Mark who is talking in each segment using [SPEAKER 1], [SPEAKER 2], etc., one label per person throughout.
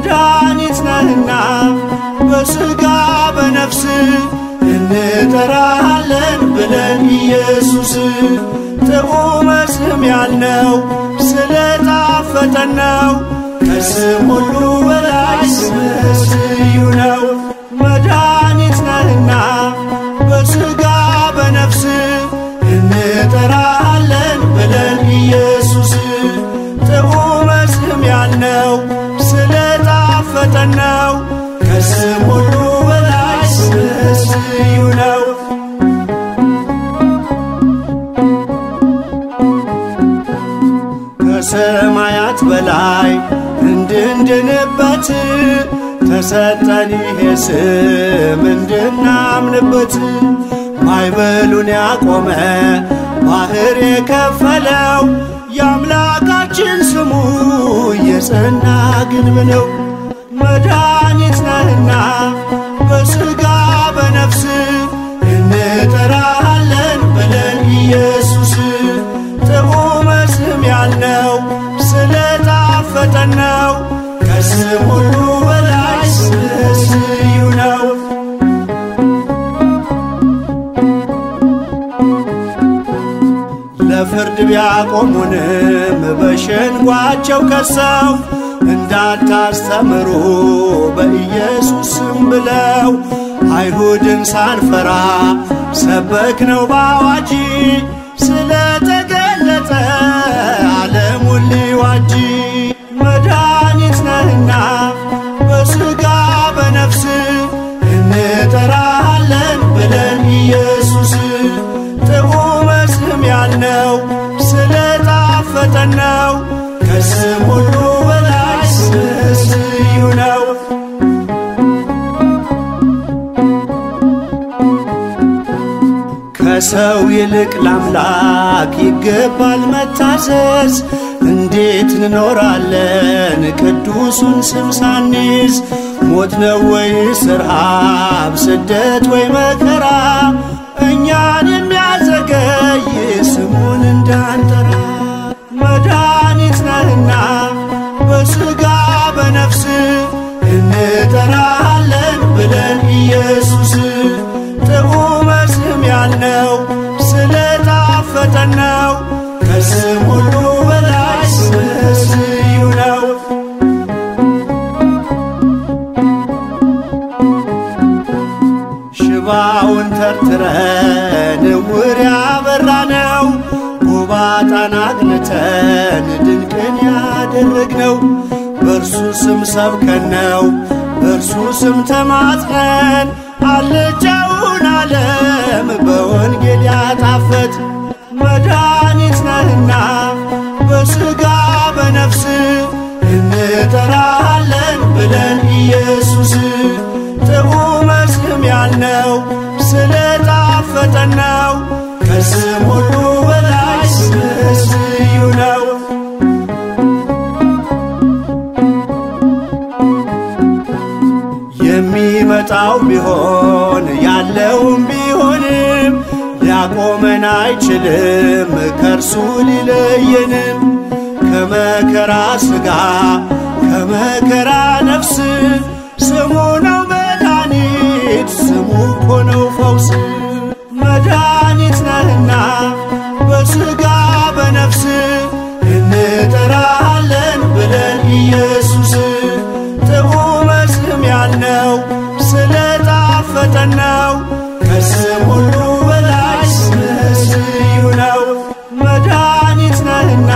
[SPEAKER 1] መድኃኒት ነህና በሥጋ በነፍስ እንጠራሃለን ብለን ኢየሱስ ጥቡ መስህም ያልነው ስለ ጣፈጠን ነው። ከስም ሁሉ በላይ ስምህ ስዩ ነው። መድኃኒት ነህና በሥጋ በነፍስ እንጠራሃለን ብለን ኢየሱስ ጥቡ መስም ያልነው ስለጣፈጠን ነው። ከስም ሁሉ በላይ ስምህ ልዩ ነው። ከሰማያት በላይ እንድንድንበት ተሰጠን ይሄ ስም እንድናምንበት ማይበሉን ያቆመ ባህር የከፈለው የአምላካችን ስሙ የጸና ግንብ ነው። ለፍርድ ቢያቆሙንም በሸንጓቸው ከሰው እንዳታስተምሩ በኢየሱስ ስም ብለው አይሁድን ሳንፈራ ሰበክ ነው ባዋጂ ስለተገለጠ ዓለሙን ሊዋጂ መድኃኒት ነህና ስለጣፈጠን ነው። ከስም ሁሉ በላይ ስምህ ልዩ ነው። ከሰው ይልቅ ለአምላክ ይገባል መታዘዝ። እንዴት እንኖራለን ቅዱሱን ስም ሳንይዝ? ሞት ነው ወይስ ረሃብ፣ ስደት ወይ መከራ እኛን የሚያዘገይ ጎባጣን አቅንተን ድንቅን ያደረግነው በእርሱ ስም ሰብከን ነው። በእርሱ ስም ተማጽነን አልጫውን ዓለም በወንጌል ያጣፈጥ መድኃኒት ነህና በሥጋ በነፍስ እንጠራሃለን ብለን ኢየሱስ ጥዑመ ስም ያልነው ስለጣፈጠን ነው። ከስም ሁሉ በላይ ልዩ ነው። የሚመጣው ቢሆን ያለውም ቢሆንም ሊያቆመን አይችልም ከእርሱ ሊለየንም ከመከራ ሥጋ ከመከራ ነፍስ ስሙ ነው መድኃኒት ስሙ ኢየሱስ ጥዑመ ስም ያልነው ስለጣፈጠን ነው። ከስም ሁሉ በላይ ልዩ ነው። መድኃኒት ነህና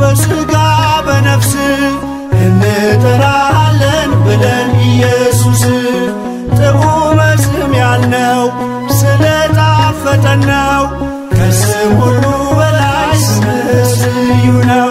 [SPEAKER 1] በሥጋ በነፍስ እንጠራሃለን ብለን ኢየሱስ ጥዑመ ስም ያልነው ስለጣፈጠን ነው። ከስም ሁሉ በላይ ልዩ ነው።